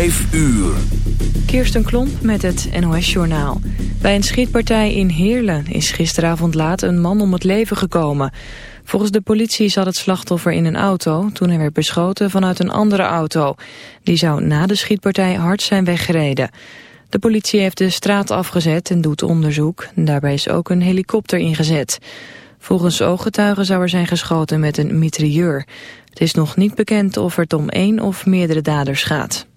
5 uur. Kirsten Klomp met het NOS-journaal. Bij een schietpartij in Heerlen is gisteravond laat een man om het leven gekomen. Volgens de politie zat het slachtoffer in een auto toen hij werd beschoten vanuit een andere auto. Die zou na de schietpartij hard zijn weggereden. De politie heeft de straat afgezet en doet onderzoek. Daarbij is ook een helikopter ingezet. Volgens ooggetuigen zou er zijn geschoten met een mitrailleur. Het is nog niet bekend of het om één of meerdere daders gaat.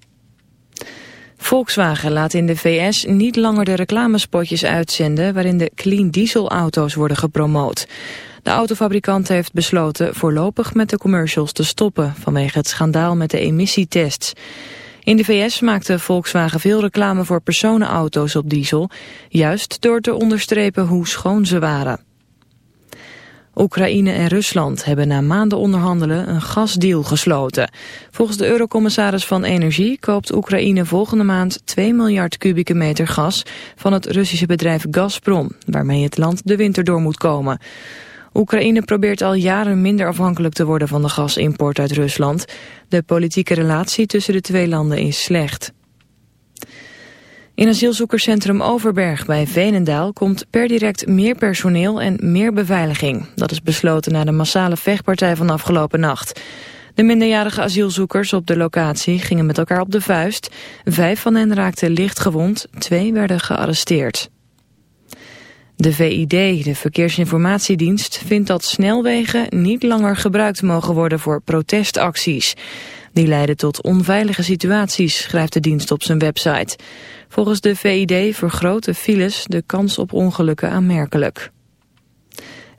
Volkswagen laat in de VS niet langer de reclamespotjes uitzenden... waarin de clean diesel auto's worden gepromoot. De autofabrikant heeft besloten voorlopig met de commercials te stoppen... vanwege het schandaal met de emissietests. In de VS maakte Volkswagen veel reclame voor personenauto's op diesel... juist door te onderstrepen hoe schoon ze waren. Oekraïne en Rusland hebben na maanden onderhandelen een gasdeal gesloten. Volgens de eurocommissaris van Energie koopt Oekraïne volgende maand 2 miljard kubieke meter gas van het Russische bedrijf Gazprom, waarmee het land de winter door moet komen. Oekraïne probeert al jaren minder afhankelijk te worden van de gasimport uit Rusland. De politieke relatie tussen de twee landen is slecht. In asielzoekerscentrum Overberg bij Veenendaal komt per direct meer personeel en meer beveiliging. Dat is besloten na de massale vechtpartij van afgelopen nacht. De minderjarige asielzoekers op de locatie gingen met elkaar op de vuist. Vijf van hen raakten licht gewond, twee werden gearresteerd. De VID, de Verkeersinformatiedienst, vindt dat snelwegen niet langer gebruikt mogen worden voor protestacties. Die leiden tot onveilige situaties, schrijft de dienst op zijn website. Volgens de VID vergroten files de kans op ongelukken aanmerkelijk.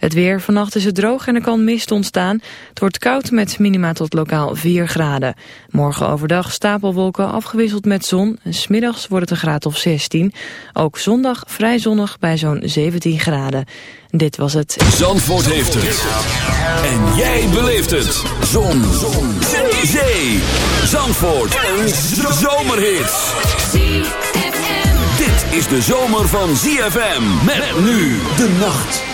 Het weer, vannacht is het droog en er kan mist ontstaan. Het wordt koud met minima tot lokaal 4 graden. Morgen overdag stapelwolken afgewisseld met zon. En smiddags wordt het een graad of 16. Ook zondag vrij zonnig bij zo'n 17 graden. Dit was het. Zandvoort heeft het. En jij beleeft het. Zon. zon. Zee. Zandvoort. Een zomerhit. Dit is de zomer van ZFM. Met nu de nacht.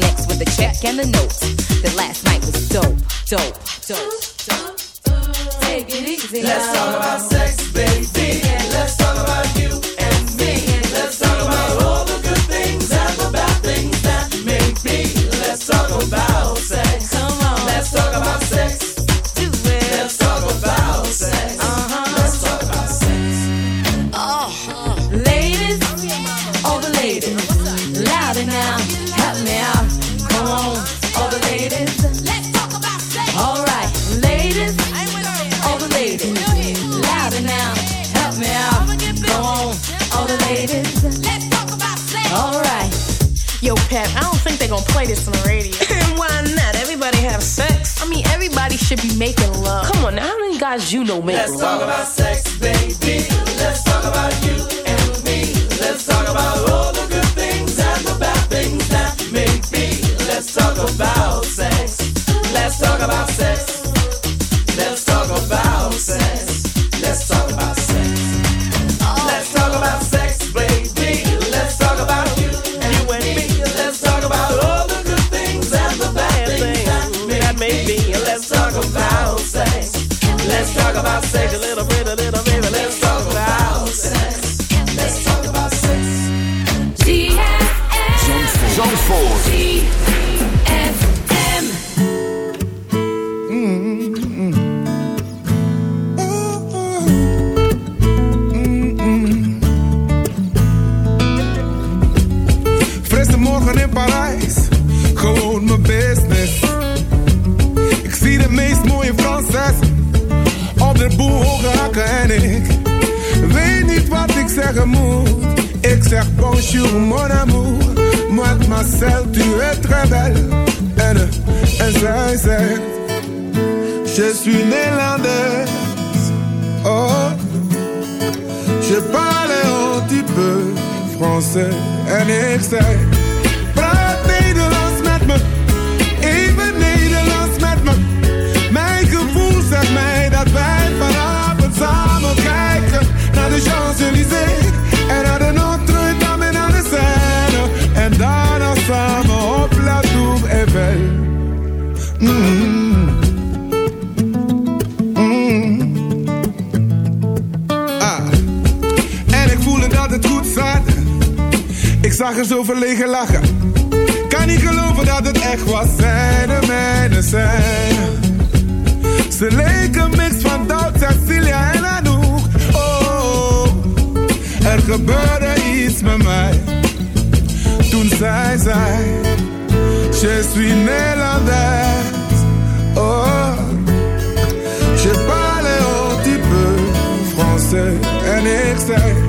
Next with a check and a note. That last night was dope, dope, dope, dope. Take it easy. Let's talk about sex, baby. You know make Let's talk love? about sex, baby. Hoge hakken en ik weet niet wat ik zeggen moet. Ik zeg bonjour mon amour, mademoiselle tu es très belle. En, en zij zegt, je suis néerlandaise. Oh, je parle un petit peu français. En ik zei, En naar de Notre-Dame en naar de Seine. En daarna samen op La Tour Eiffel. Mm. Mm. Ah. En ik voelde dat het goed zat. Ik zag er zo verlegen lachen. Kan niet geloven dat het echt was. Zij de mijne zijn. Ze leken mix van Doubt, Cecilia en Anouk. Er gebeurde iets met mij. Toen zei zij, je suis Nederlands. Oh, je parle un petit peu français. En ik.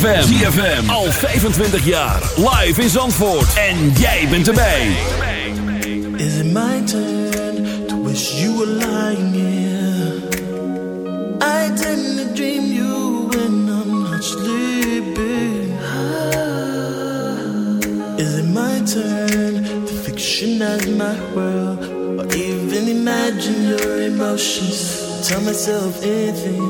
ZFM. ZFM. Al 25 jaar. Live in Zandvoort. En jij bent erbij. Is it my turn to wish you were lying here? I didn't dream you when I'm not sleeping. Is it my turn to fictionize my world? Or even imagine your emotions. Tell myself anything.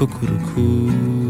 cuckoo-cuckoo.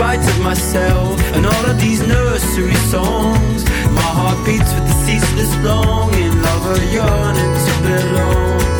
spite of myself and all of these nursery songs. My heart beats with the ceaseless longing of a yearning to belong.